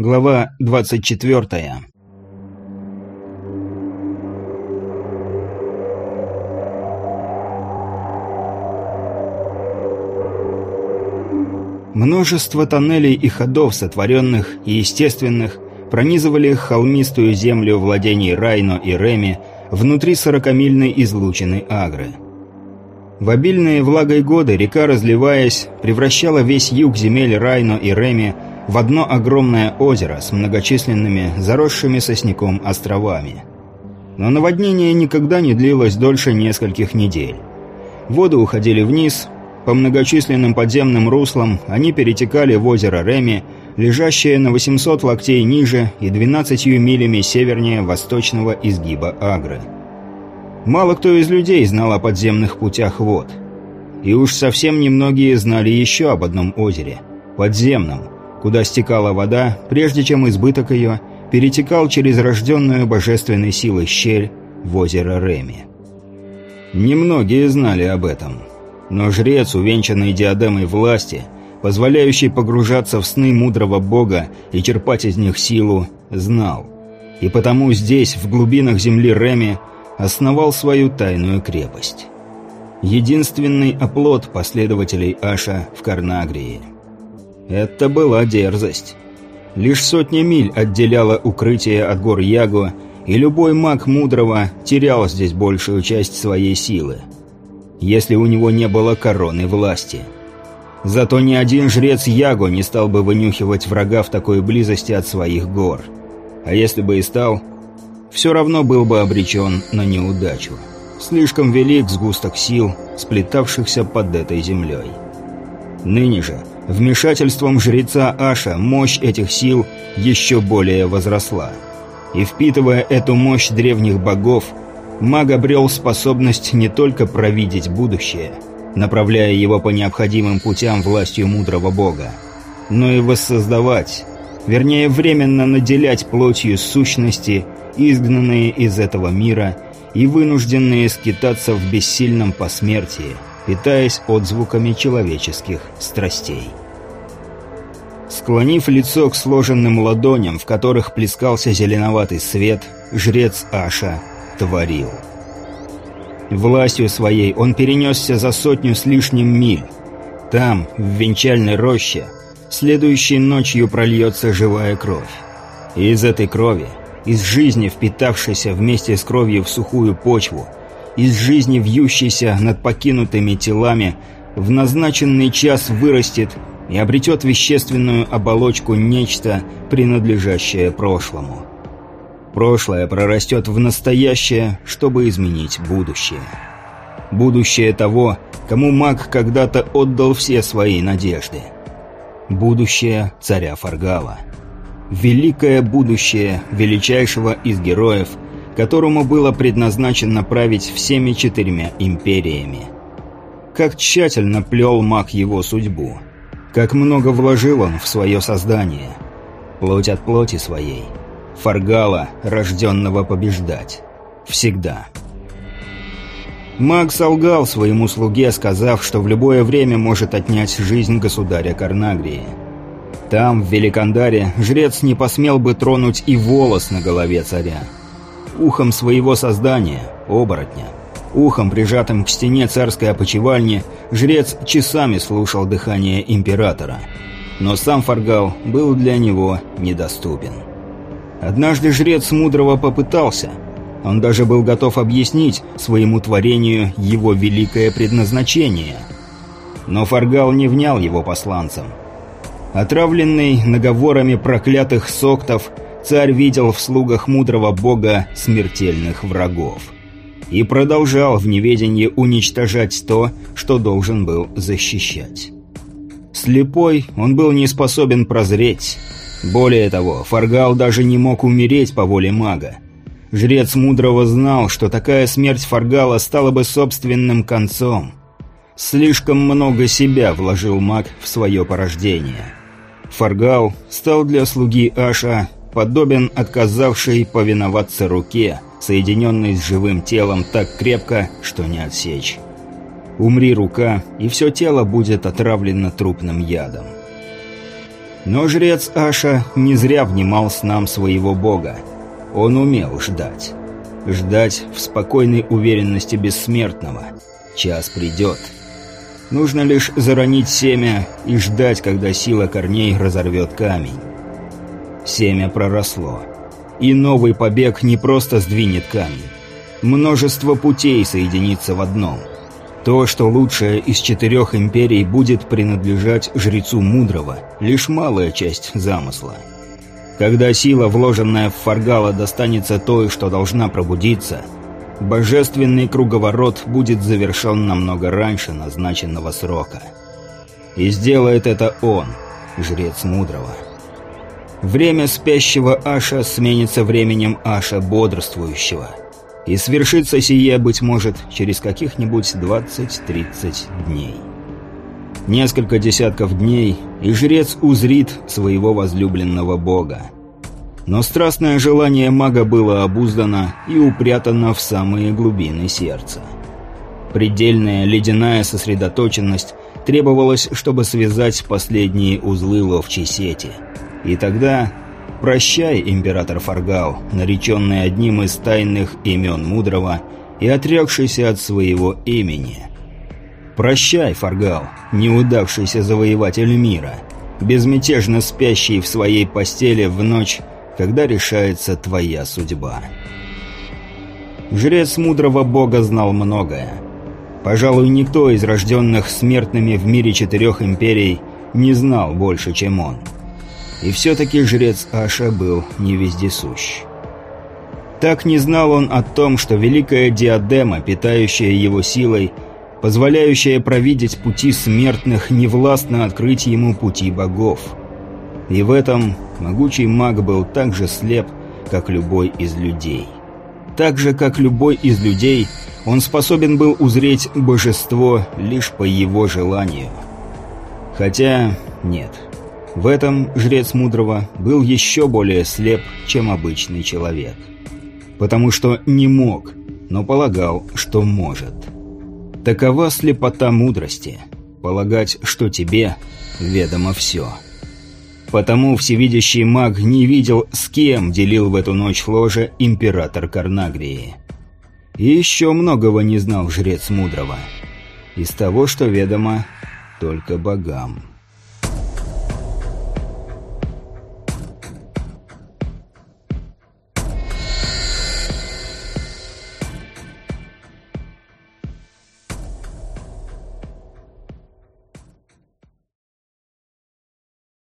Глава 24. Множество тоннелей и ходов, сотворенных и естественных, пронизывали холмистую землю владений Райно и Реми внутри сорокамильной излучины Агры. В обильные влагой годы река, разливаясь, превращала весь юг земель Райно и Реми в одно огромное озеро с многочисленными заросшими сосняком островами. Но наводнение никогда не длилось дольше нескольких недель. Воды уходили вниз, по многочисленным подземным руслам они перетекали в озеро Реми, лежащее на 800 локтей ниже и 12 милями севернее восточного изгиба Агры. Мало кто из людей знал о подземных путях вод. И уж совсем немногие знали еще об одном озере – подземном – куда стекала вода, прежде чем избыток ее перетекал через рожденную божественной силой щель в озеро Реми. Немногие знали об этом. Но жрец, увенчанный диадемой власти, позволяющий погружаться в сны мудрого бога и черпать из них силу, знал. И потому здесь, в глубинах земли Реми, основал свою тайную крепость. Единственный оплот последователей Аша в Карнагрии – это была дерзость. Лишь сотня миль отделяла укрытие от гор Яго, и любой маг мудрого терял здесь большую часть своей силы. Если у него не было короны власти. Зато ни один жрец Яго не стал бы вынюхивать врага в такой близости от своих гор. А если бы и стал, все равно был бы обречен на неудачу. Слишком велик сгусток сил, сплетавшихся под этой землей. Ныне же Вмешательством жреца Аша мощь этих сил еще более возросла. И впитывая эту мощь древних богов, маг обрел способность не только провидеть будущее, направляя его по необходимым путям властью мудрого бога, но и воссоздавать, вернее временно наделять плотью сущности, изгнанные из этого мира и вынужденные скитаться в бессильном посмертии, питаясь отзвуками человеческих страстей. Склонив лицо к сложенным ладоням, в которых плескался зеленоватый свет, жрец Аша творил. Властью своей он перенесся за сотню с лишним миль. Там, в венчальной роще, следующей ночью прольется живая кровь. И из этой крови, из жизни, впитавшейся вместе с кровью в сухую почву, из жизни, вьющейся над покинутыми телами, в назначенный час вырастет и обретет вещественную оболочку нечто, принадлежащее прошлому. Прошлое прорастет в настоящее, чтобы изменить будущее. Будущее того, кому маг когда-то отдал все свои надежды. Будущее царя Фаргала. Великое будущее величайшего из героев, которому было предназначено править всеми четырьмя империями. Как тщательно плел маг его судьбу – как много вложил он в свое создание. Плоть от плоти своей. Фаргала, рожденного побеждать. Всегда. Маг солгал своему слуге, сказав, что в любое время может отнять жизнь государя Карнагрии. Там, в Великандаре, жрец не посмел бы тронуть и волос на голове царя. Ухом своего создания, оборотня, Ухом, прижатым к стене царской опочивальни, жрец часами слушал дыхание императора. Но сам Фаргал был для него недоступен. Однажды жрец мудрого попытался. Он даже был готов объяснить своему творению его великое предназначение. Но Фаргал не внял его посланцам. Отравленный наговорами проклятых соктов, царь видел в слугах мудрого бога смертельных врагов и продолжал в неведении уничтожать то, что должен был защищать. Слепой он был не способен прозреть. Более того, Фаргал даже не мог умереть по воле мага. Жрец Мудрого знал, что такая смерть Фаргала стала бы собственным концом. Слишком много себя вложил маг в свое порождение. Фаргал стал для слуги Аша подобен отказавшей повиноваться руке – соединенный с живым телом так крепко, что не отсечь. Умри рука, и все тело будет отравлено трупным ядом. Но жрец Аша не зря внимал с нам своего бога. Он умел ждать. Ждать в спокойной уверенности бессмертного. Час придет. Нужно лишь заронить семя и ждать, когда сила корней разорвет камень. Семя проросло. И новый побег не просто сдвинет камень. Множество путей соединится в одном. То, что лучшее из четырех империй будет принадлежать жрецу мудрого, лишь малая часть замысла. Когда сила, вложенная в Фаргала, достанется той, что должна пробудиться, божественный круговорот будет завершен намного раньше назначенного срока. И сделает это он, жрец мудрого. Время спящего Аша сменится временем Аша бодрствующего – и свершится сие, быть может, через каких-нибудь 20-30 дней. Несколько десятков дней, и жрец узрит своего возлюбленного бога. Но страстное желание мага было обуздано и упрятано в самые глубины сердца. Предельная ледяная сосредоточенность требовалась, чтобы связать последние узлы ловчей сети. И тогда «Прощай, император Фаргал, нареченный одним из тайных имен Мудрого и отрекшийся от своего имени. Прощай, Фаргал, неудавшийся завоеватель мира, безмятежно спящий в своей постели в ночь, когда решается твоя судьба». Жрец мудрого бога знал многое. Пожалуй, никто из рожденных смертными в мире четырех империй не знал больше, чем он. И все-таки жрец Аша был не вездесущ. Так не знал он о том, что великая диадема, питающая его силой, позволяющая провидеть пути смертных, невластно открыть ему пути богов. И в этом могучий маг был так же слеп, как любой из людей. Так же, как любой из людей, он способен был узреть божество лишь по его желанию. Хотя, нет, в этом жрец мудрого был еще более слеп, чем обычный человек. Потому что не мог, но полагал, что может. Такова слепота мудрости. Полагать, что тебе ведомо все. Потому всевидящий маг не видел, с кем делил в эту ночь ложе император Карнагрии. И еще многого не знал жрец мудрого. Из того, что ведомо только богам.